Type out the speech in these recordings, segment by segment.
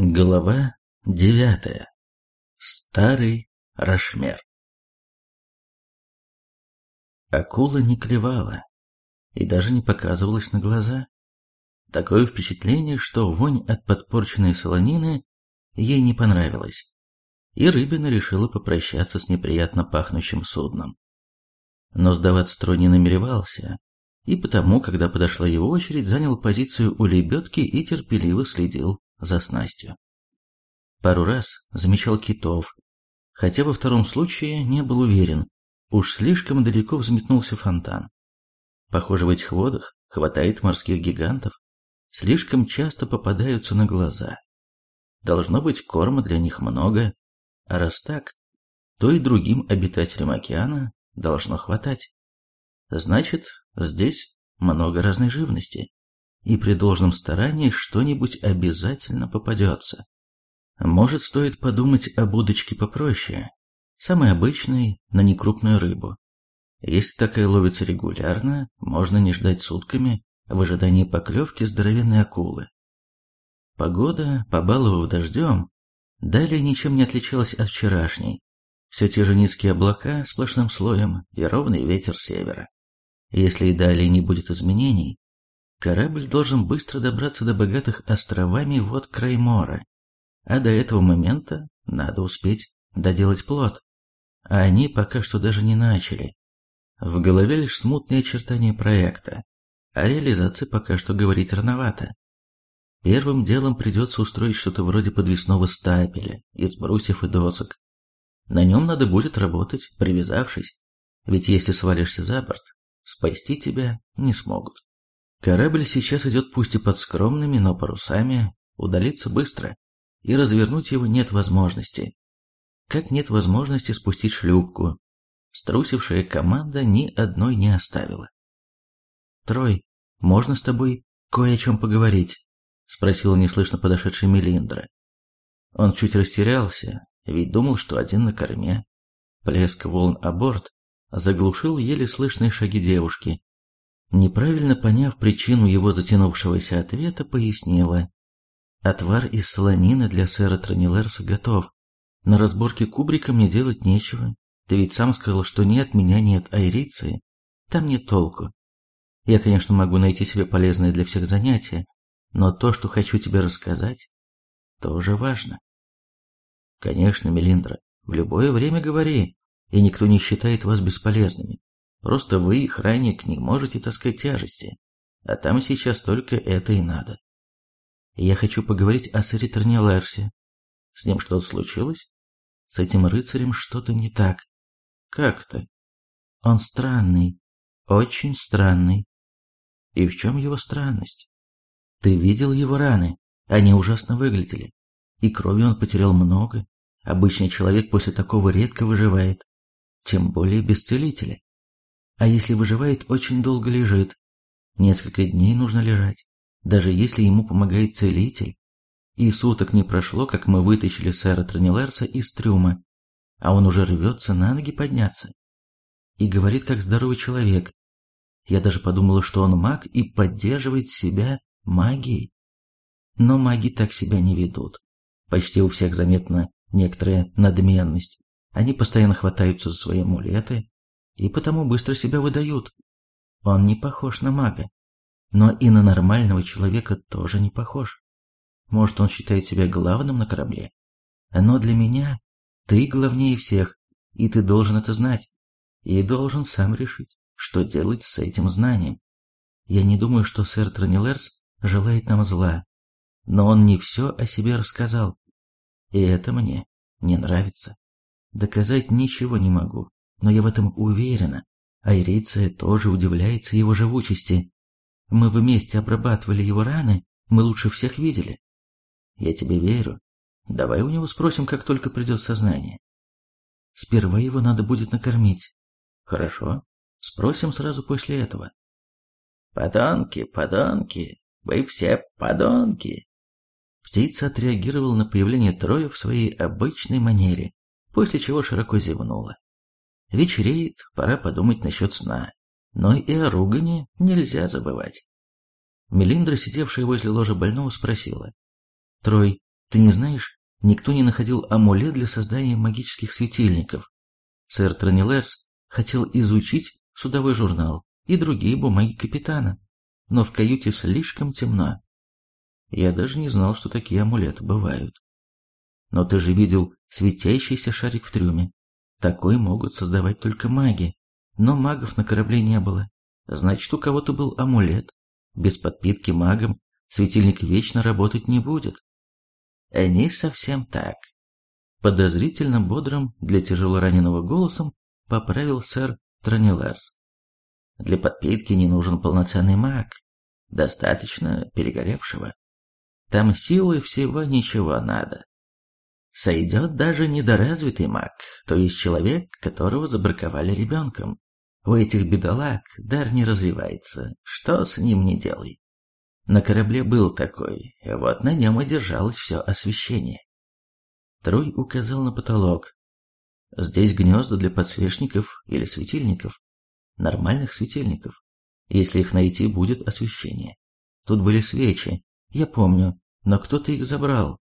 Глава девятая. Старый Рашмер. Акула не клевала и даже не показывалась на глаза. Такое впечатление, что вонь от подпорченной солонины ей не понравилась, и Рыбина решила попрощаться с неприятно пахнущим судном. Но сдаваться строй не намеревался, и потому, когда подошла его очередь, занял позицию у лебедки и терпеливо следил за снастью. Пару раз замечал китов, хотя во втором случае не был уверен, уж слишком далеко взметнулся фонтан. Похоже, в этих водах хватает морских гигантов, слишком часто попадаются на глаза. Должно быть, корма для них много, а раз так, то и другим обитателям океана должно хватать. Значит, здесь много разной живности и при должном старании что-нибудь обязательно попадется. Может, стоит подумать об удочке попроще, самой обычной, на некрупную рыбу. Если такая ловится регулярно, можно не ждать сутками в ожидании поклевки здоровенной акулы. Погода, побаловав дождем, далее ничем не отличалась от вчерашней. Все те же низкие облака сплошным слоем и ровный ветер севера. Если и далее не будет изменений, Корабль должен быстро добраться до богатых островами вод Краймора, а до этого момента надо успеть доделать плод. А они пока что даже не начали. В голове лишь смутные очертания проекта, о реализации пока что говорить рановато. Первым делом придется устроить что-то вроде подвесного стапеля из брусьев и досок. На нем надо будет работать, привязавшись, ведь если свалишься за борт, спасти тебя не смогут. Корабль сейчас идет пусть и под скромными, но парусами, удалиться быстро, и развернуть его нет возможности. Как нет возможности спустить шлюпку. Струсившая команда ни одной не оставила. «Трой, можно с тобой кое о чем поговорить?» — спросила неслышно подошедшая Мелиндра. Он чуть растерялся, ведь думал, что один на корме. Плеск волн о борт заглушил еле слышные шаги девушки, Неправильно поняв причину его затянувшегося ответа, пояснила. Отвар из солонины для сэра Тронилерса готов. На разборке кубрика мне делать нечего. Ты ведь сам сказал, что ни от меня, ни от айриции. Там нет толку. Я, конечно, могу найти себе полезное для всех занятие, но то, что хочу тебе рассказать, тоже важно. Конечно, Мелиндра, в любое время говори, и никто не считает вас бесполезными. Просто вы, охранник, не можете таскать тяжести, а там сейчас только это и надо. Я хочу поговорить о сэре Тернеларсе. С ним что-то случилось? С этим рыцарем что-то не так. Как-то. Он странный, очень странный. И в чем его странность? Ты видел его раны? Они ужасно выглядели. И крови он потерял много. Обычный человек после такого редко выживает. Тем более без целителя. А если выживает, очень долго лежит. Несколько дней нужно лежать, даже если ему помогает целитель. И суток не прошло, как мы вытащили сэра Тронилерса из трюма, а он уже рвется на ноги подняться. И говорит, как здоровый человек. Я даже подумала, что он маг и поддерживает себя магией. Но маги так себя не ведут. Почти у всех заметна некоторая надменность. Они постоянно хватаются за свои амулеты, и потому быстро себя выдают. Он не похож на мага, но и на нормального человека тоже не похож. Может, он считает себя главным на корабле. Но для меня ты главнее всех, и ты должен это знать. И должен сам решить, что делать с этим знанием. Я не думаю, что сэр Тронилерс желает нам зла, но он не все о себе рассказал. И это мне не нравится. Доказать ничего не могу, но я в этом уверена. Айриция тоже удивляется его живучести. Мы вместе обрабатывали его раны, мы лучше всех видели. Я тебе верю. Давай у него спросим, как только придет сознание. Сперва его надо будет накормить. Хорошо. Спросим сразу после этого. Подонки, подонки, вы все подонки. Птица отреагировала на появление Троя в своей обычной манере, после чего широко зевнула. Вечереет, пора подумать насчет сна. Но и о ругане нельзя забывать. Мелиндра, сидевшая возле ложа больного, спросила. «Трой, Ты не знаешь, никто не находил амулет для создания магических светильников. Сэр Тронилерс хотел изучить судовой журнал и другие бумаги капитана, но в каюте слишком темно. Я даже не знал, что такие амулеты бывают. Но ты же видел светящийся шарик в трюме. Такой могут создавать только маги. Но магов на корабле не было. Значит, у кого-то был амулет. Без подпитки магом светильник вечно работать не будет. Не совсем так. Подозрительно бодрым для тяжелораненого голосом поправил сэр Тронилерс. Для подпитки не нужен полноценный маг. Достаточно перегоревшего. Там силы всего ничего надо. Сойдет даже недоразвитый маг, то есть человек, которого забраковали ребенком. У этих бедолаг дар не развивается, что с ним не делай. На корабле был такой, вот на нем и держалось все освещение. Трой указал на потолок. Здесь гнезда для подсвечников или светильников. Нормальных светильников. Если их найти, будет освещение. Тут были свечи, я помню, но кто-то их забрал.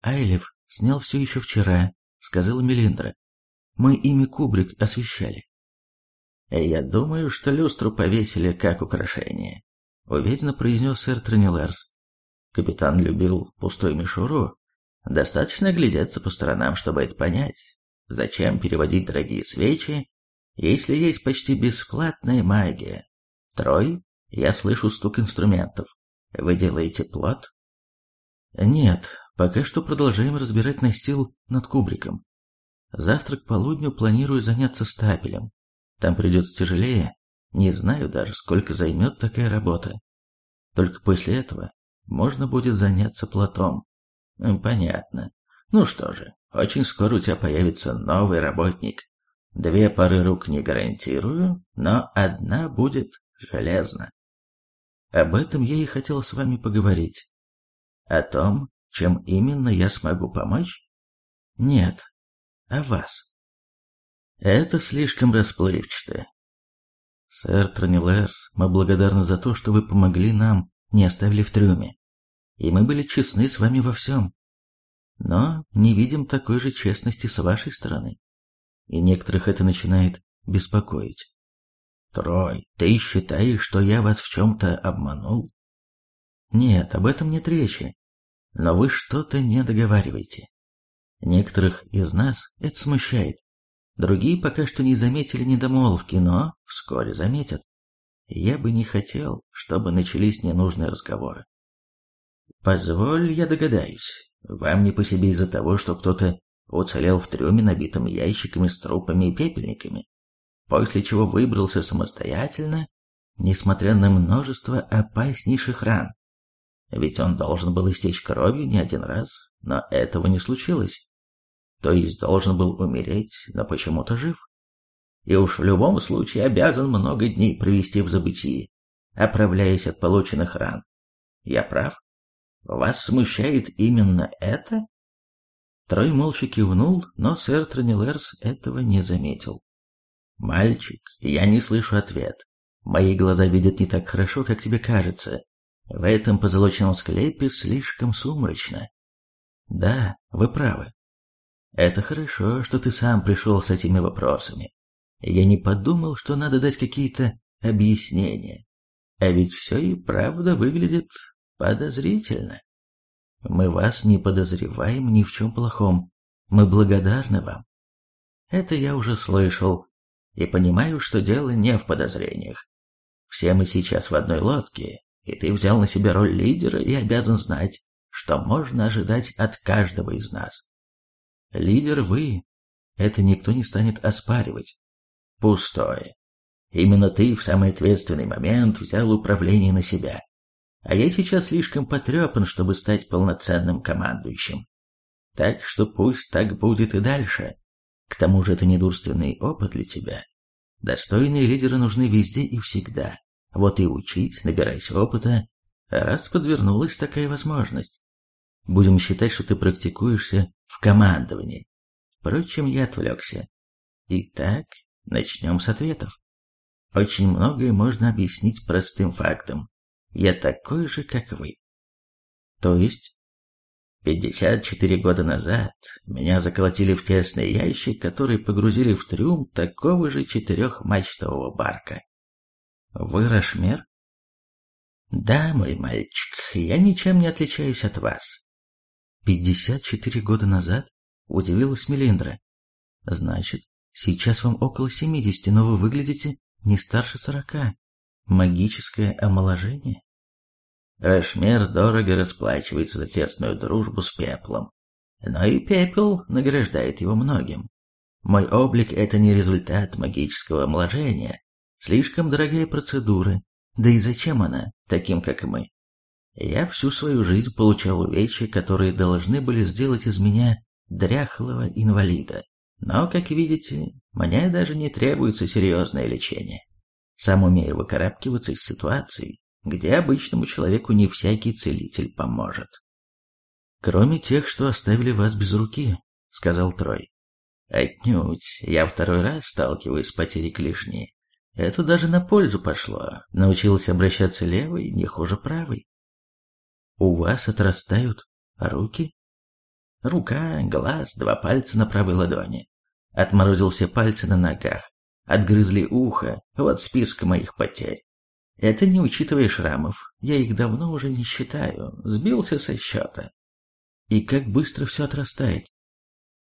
Айлев снял все еще вчера, сказала Мелиндра. Мы ими кубрик освещали. Я думаю, что люстру повесили как украшение, уверенно произнес сэр Тронилерс. Капитан любил пустой мишуру. Достаточно глядеться по сторонам, чтобы это понять. Зачем переводить дорогие свечи, если есть почти бесплатная магия? Трой, я слышу стук инструментов. Вы делаете плод? Нет, пока что продолжаем разбирать настил над кубриком. Завтра к полудню планирую заняться стапелем. Там придется тяжелее. Не знаю даже, сколько займет такая работа. Только после этого можно будет заняться плотом. Понятно. Ну что же, очень скоро у тебя появится новый работник. Две пары рук не гарантирую, но одна будет железна. Об этом я и хотел с вами поговорить. О том, чем именно я смогу помочь? Нет, о вас. Это слишком расплывчато. Сэр Тронилерс, мы благодарны за то, что вы помогли нам, не оставили в трюме. И мы были честны с вами во всем. Но не видим такой же честности с вашей стороны. И некоторых это начинает беспокоить. Трой, ты считаешь, что я вас в чем-то обманул? Нет, об этом нет речи. Но вы что-то не договариваете. Некоторых из нас это смущает. Другие пока что не заметили недомолвки, но вскоре заметят. Я бы не хотел, чтобы начались ненужные разговоры. Позволь, я догадаюсь. Вам не по себе из-за того, что кто-то уцелел в трюме, набитом ящиками с трупами и пепельниками, после чего выбрался самостоятельно, несмотря на множество опаснейших ран. Ведь он должен был истечь кровью не один раз, но этого не случилось. То есть должен был умереть, но почему-то жив. И уж в любом случае обязан много дней провести в забытии, оправляясь от полученных ран. Я прав? Вас смущает именно это? Трой молча кивнул, но сэр Тронилерс этого не заметил. «Мальчик, я не слышу ответ. Мои глаза видят не так хорошо, как тебе кажется. В этом позолоченном склепе слишком сумрачно. Да, вы правы. Это хорошо, что ты сам пришел с этими вопросами. Я не подумал, что надо дать какие-то объяснения. А ведь все и правда выглядит подозрительно. Мы вас не подозреваем ни в чем плохом. Мы благодарны вам. Это я уже слышал и понимаю, что дело не в подозрениях. Все мы сейчас в одной лодке, и ты взял на себя роль лидера и обязан знать, что можно ожидать от каждого из нас. Лидер вы. Это никто не станет оспаривать. Пустое. Именно ты в самый ответственный момент взял управление на себя. А я сейчас слишком потрепан, чтобы стать полноценным командующим. Так что пусть так будет и дальше. К тому же это недурственный опыт для тебя. Достойные лидеры нужны везде и всегда. Вот и учить, набирайся опыта, раз подвернулась такая возможность. Будем считать, что ты практикуешься в командовании. Впрочем, я отвлекся. Итак, начнем с ответов. Очень многое можно объяснить простым фактом. Я такой же, как вы. То есть? Пятьдесят четыре года назад меня заколотили в тесный ящик, который погрузили в трюм такого же четырехмачтового барка. Вы Рашмер? Да, мой мальчик, я ничем не отличаюсь от вас. Пятьдесят четыре года назад? Удивилась Мелиндра. Значит, сейчас вам около семидесяти, но вы выглядите не старше сорока. Магическое омоложение? Рашмер дорого расплачивается за тесную дружбу с пеплом. Но и пепел награждает его многим. Мой облик — это не результат магического омоложения. Слишком дорогая процедура, да и зачем она, таким как мы? Я всю свою жизнь получал увечья, которые должны были сделать из меня дряхлого инвалида. Но, как видите, мне даже не требуется серьезное лечение. Сам умею выкарабкиваться из ситуаций, где обычному человеку не всякий целитель поможет. «Кроме тех, что оставили вас без руки», — сказал Трой. «Отнюдь, я второй раз сталкиваюсь с потерей клешни. Это даже на пользу пошло. Научился обращаться левой не хуже правой. У вас отрастают руки? Рука, глаз, два пальца на правой ладони. Отморозил все пальцы на ногах. Отгрызли ухо. Вот список моих потерь. Это не учитывая шрамов. Я их давно уже не считаю. Сбился со счета. И как быстро все отрастает?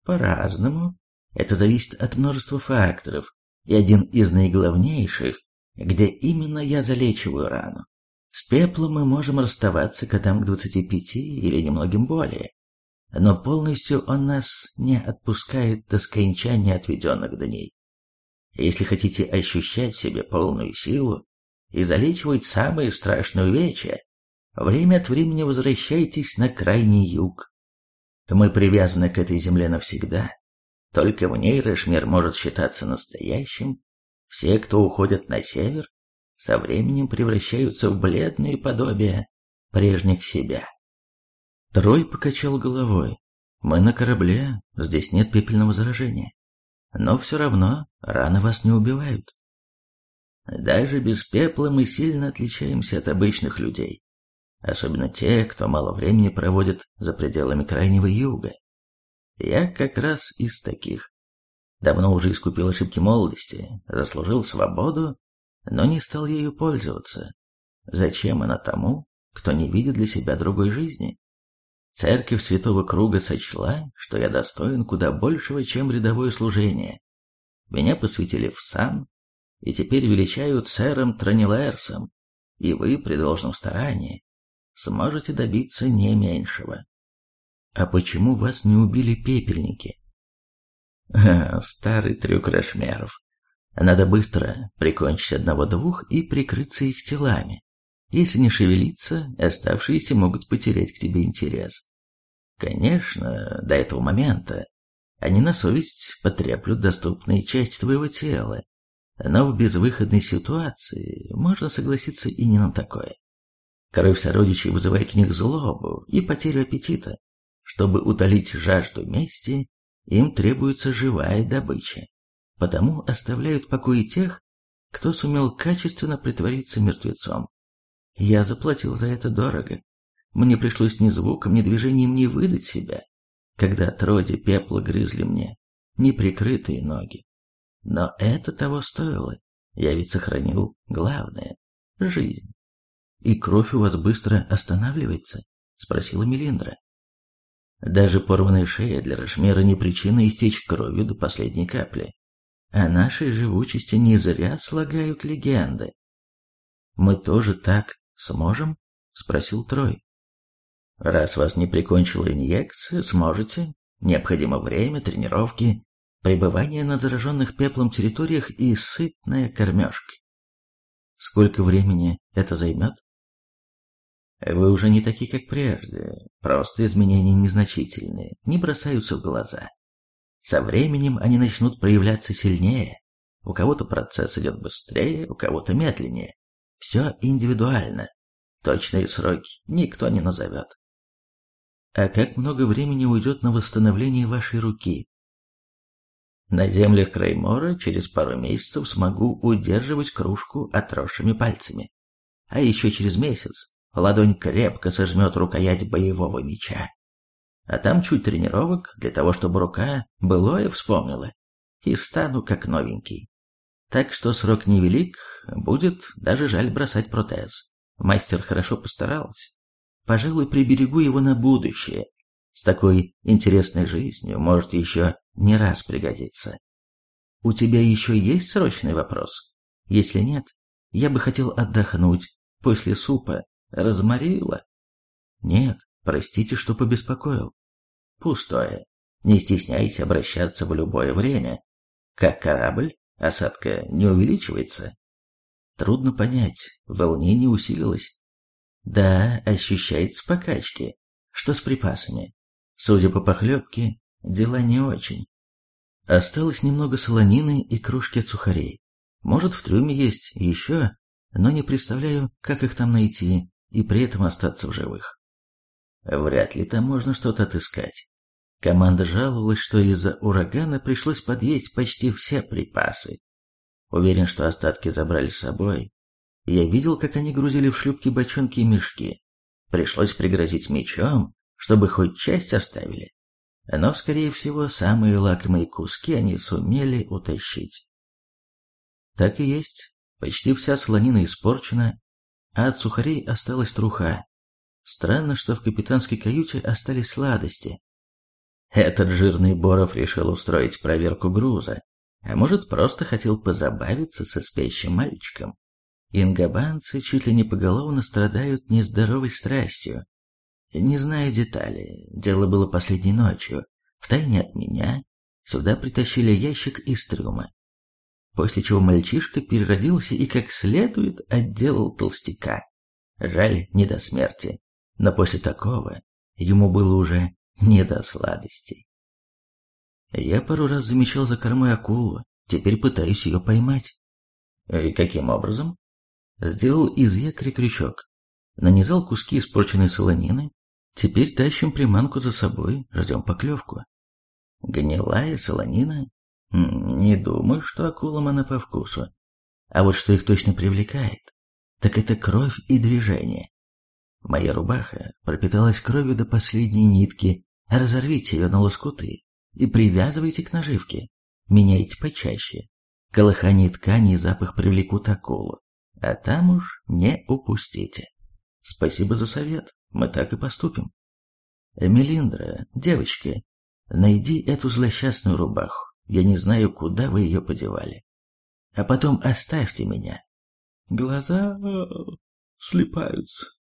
По-разному. Это зависит от множества факторов, и один из наиглавнейших, где именно я залечиваю рану. С пеплом мы можем расставаться годам к 25 или немногим более, но полностью он нас не отпускает до скончания отведенных дней. Если хотите ощущать в себе полную силу и залечивать самые страшные увечья, время от времени возвращайтесь на крайний юг. Мы привязаны к этой земле навсегда, только в ней Решмер может считаться настоящим. Все, кто уходят на север, со временем превращаются в бледные подобия прежних себя. Трой покачал головой. Мы на корабле, здесь нет пепельного заражения. Но все равно раны вас не убивают. Даже без пепла мы сильно отличаемся от обычных людей. Особенно те, кто мало времени проводит за пределами Крайнего Юга. Я как раз из таких. Давно уже искупил ошибки молодости, заслужил свободу, но не стал ею пользоваться. Зачем она тому, кто не видит для себя другой жизни? Церковь Святого Круга сочла, что я достоин куда большего, чем рядовое служение. Меня посвятили в сан, и теперь величают сэром Транилаэрсом, и вы при должном старании сможете добиться не меньшего. «А почему вас не убили пепельники?» «Старый трюк Рашмеров. Надо быстро прикончить одного-двух и прикрыться их телами. Если не шевелиться, оставшиеся могут потерять к тебе интерес. Конечно, до этого момента они на совесть потреплют доступные части твоего тела, но в безвыходной ситуации можно согласиться и не на такое. Кровь сородичей вызывает у них злобу и потерю аппетита. Чтобы утолить жажду мести, им требуется живая добыча. Потому оставляют в покое тех, кто сумел качественно притвориться мертвецом. Я заплатил за это дорого. Мне пришлось ни звуком, ни движением не выдать себя, когда троди пепла грызли мне неприкрытые ноги. Но это того стоило. Я ведь сохранил главное — жизнь. «И кровь у вас быстро останавливается?» — спросила Мелиндра. Даже порванная шея для Рашмера не причина истечь кровью до последней капли. О нашей живучести не зря слагают легенды. «Мы тоже так сможем?» — спросил Трой. «Раз вас не прикончила инъекция, сможете. Необходимо время, тренировки, пребывание на зараженных пеплом территориях и сытная кормежка. Сколько времени это займет? Вы уже не такие, как прежде, просто изменения незначительные, не бросаются в глаза. Со временем они начнут проявляться сильнее. У кого-то процесс идет быстрее, у кого-то медленнее. Все индивидуально. Точные сроки никто не назовет. А как много времени уйдет на восстановление вашей руки? На землях Креймора через пару месяцев смогу удерживать кружку отросшими пальцами. А еще через месяц ладонь крепко сожмет рукоять боевого меча. А там чуть тренировок для того, чтобы рука былое вспомнила. И стану как новенький. Так что срок невелик, будет даже жаль бросать протез. Мастер хорошо постарался. Пожалуй, приберегу его на будущее. С такой интересной жизнью может еще не раз пригодиться. У тебя еще есть срочный вопрос? Если нет, я бы хотел отдохнуть. После супа разморило. Нет, простите, что побеспокоил. Пустое. Не стесняйся обращаться в любое время. Как корабль, осадка не увеличивается. Трудно понять, волнение усилилось. Да, ощущается покачки. Что с припасами? Судя по похлебке, дела не очень. Осталось немного солонины и кружки от сухарей. Может, в трюме есть еще, но не представляю, как их там найти и при этом остаться в живых. Вряд ли там можно что-то отыскать. Команда жаловалась, что из-за урагана пришлось подъесть почти все припасы. Уверен, что остатки забрали с собой. Я видел, как они грузили в шлюпки бочонки и мешки. Пришлось пригрозить мечом, чтобы хоть часть оставили. Но, скорее всего, самые лакомые куски они сумели утащить. Так и есть. Почти вся солонина испорчена, а от сухарей осталась труха. Странно, что в капитанской каюте остались сладости. Этот жирный Боров решил устроить проверку груза, а может, просто хотел позабавиться со спящим мальчиком. Ингабанцы чуть ли не поголовно страдают нездоровой страстью. Не знаю детали, дело было последней ночью. Втайне от меня сюда притащили ящик из трюма. После чего мальчишка переродился и как следует отделал толстяка. Жаль, не до смерти. Но после такого ему было уже не до сладостей. Я пару раз замечал за кормой акулу, теперь пытаюсь ее поймать. Каким образом? Сделал из якоря крючок, нанизал куски испорченной солонины, теперь тащим приманку за собой, ждем поклевку. Гнилая солонина? Не думаю, что акулам она по вкусу. А вот что их точно привлекает, так это кровь и движение. Моя рубаха пропиталась кровью до последней нитки, разорвите ее на лоскуты и привязывайте к наживке. Меняйте почаще. Колыхание ткани и запах привлекут акулу. А там уж не упустите. Спасибо за совет. Мы так и поступим. Мелиндра, девочка, найди эту злосчастную рубаху. Я не знаю, куда вы ее подевали. А потом оставьте меня. Глаза слепаются.